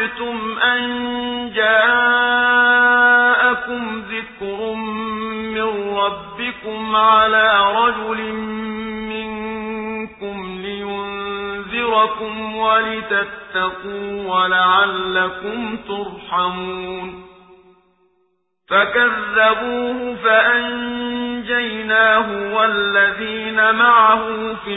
أواجبتم أن جاءكم ذكر من ربكم على رجل منكم لينذركم ولتتقوا ولعلكم ترحمون فكذبوه فأنجيناه والذين معه في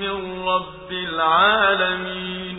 من رب العالمين.